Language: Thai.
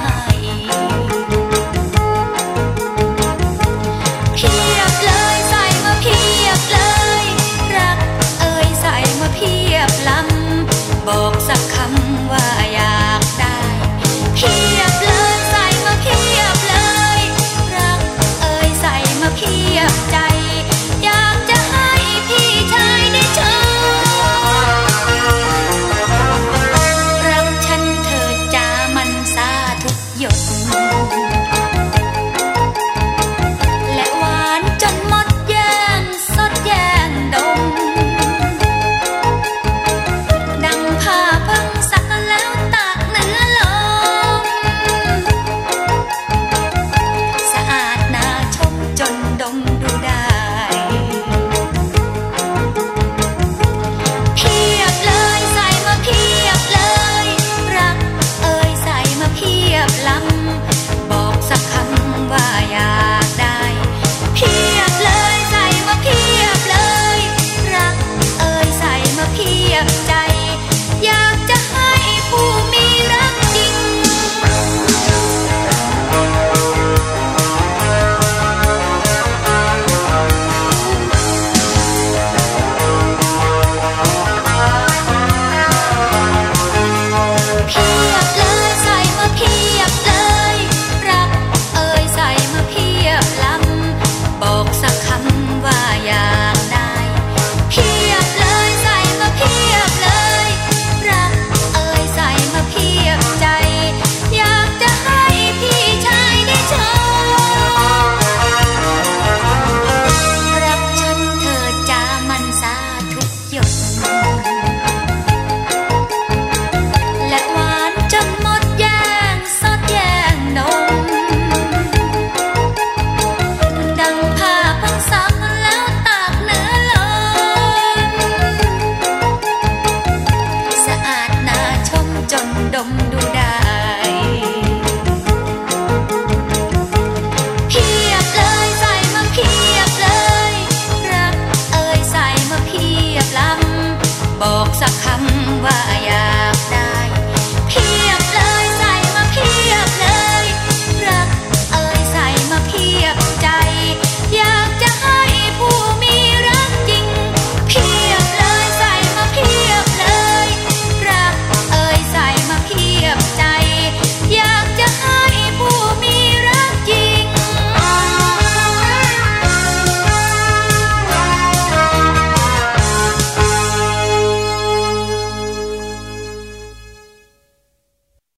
high. เพียบเลยใส่มาเพียบเลย รักเอ่ยใส่มาเพียบลำบอกสักคำว่าอยากได้